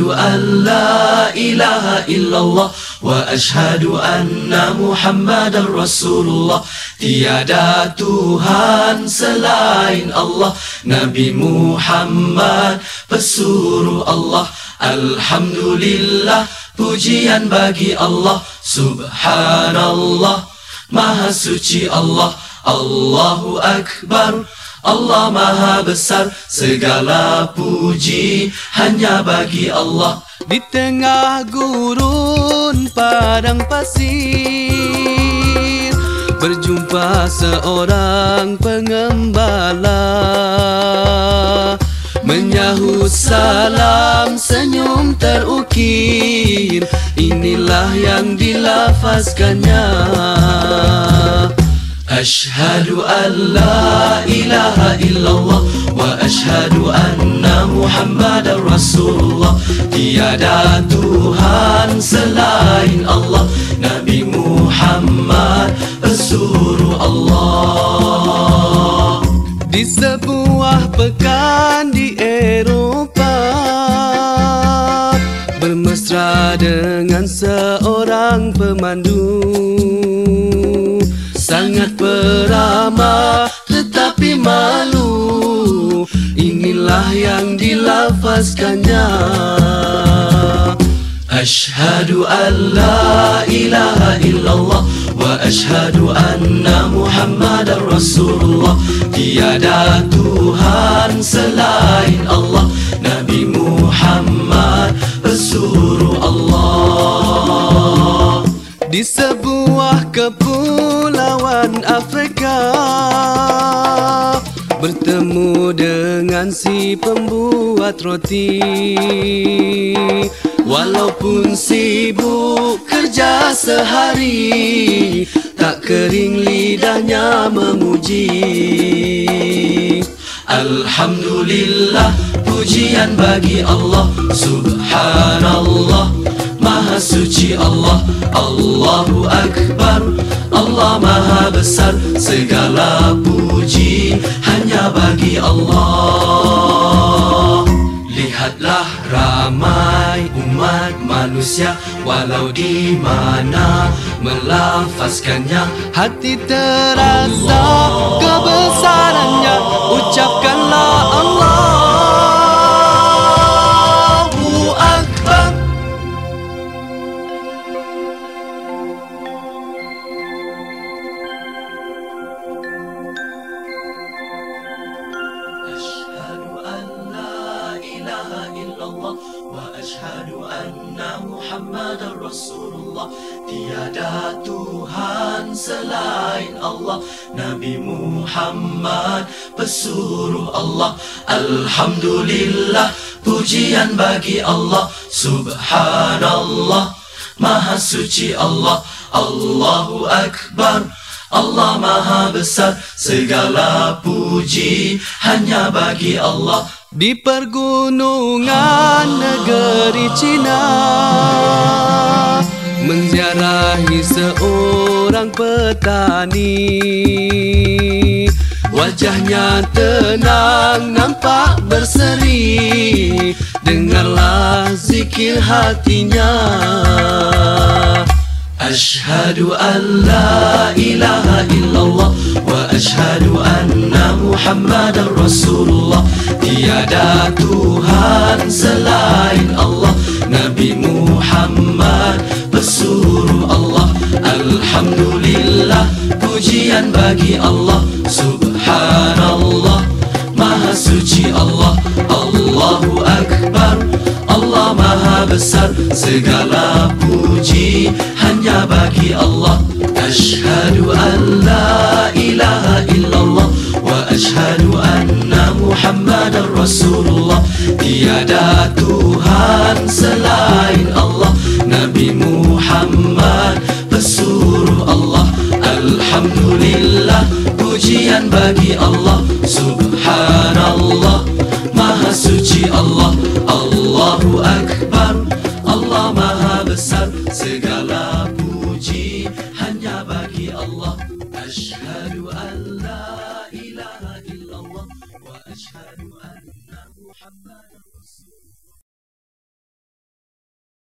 Ashhadu an la ilaha illallah Wa ashhadu anna muhammadan rasulullah Tiada Tuhan selain Allah Nabi Muhammad pesuruh Allah Alhamdulillah pujian bagi Allah Subhanallah Maha suci Allah Allahu Akbar Allah Maha Besar Segala puji hanya bagi Allah. Di tengah gurun padang pasir Berjumpa seorang pengembala. Menyahut salam senyum terukir Inilah yang dilafazkannya أشهد أن لا إله إلا الله وأشهد أن محمد رسول الله Tiada Tuhan selain Allah Nabi Muhammad pesuruh Allah ceramah tetapi malu. Inilah yang dilafazkannya. Ashadu an la ilaha illallah Wa ashadu anna Muhammad rasulullah. Tiada Tuhan selain Allah. Nabi Muhammad Rasulullah. Allah Disebut Afrika Bertemu dengan si pembuat roti. Walaupun sibuk kerja sehari Tak kering lidahnya memuji. Alhamdulillah pujian bagi Allah. Subhanallah Maha suci Allah. Allahu Akbar Allah Maha besar. Segala puji hanya bagi Allah. Lihatlah ramai umat manusia Walau di mana melafazkannya. Hati terasa kebesarannya Ucapkanlah tiada Rasulullah. Tiada Tuhan selain Allah. Nabi Muhammad pesuruh Allah. Alhamdulillah pujian bagi Allah. Subhanallah Maha suci Allah. Allahu Akbar Allah Maha Besar. Segala puji hanya bagi Allah. Di pergunungan negeri Cina. Wahai seorang petani. Wajahnya tenang nampak berseri. Dengarlah zikir hatinya. Ashadu an la ilaha illallah Wa ashadu anna muhammadan rasulullah. Tiada Tuhan selain Allah. Nabi Muhammad pesuruh Allah pujian bagi Allah. Subhanallah Maha suci Allah. Allahu Akbar Allah Maha besar. Segala puji hanya bagi Allah. Ashhadu an la pujian bagi Allah Subhanallah. Maha suci Allah Allahu Akbar. Allah Maha besar Segala puji hanya bagi Allah. Ashhadu an la ilaha illallah Wa ashhadu anna Rasulullah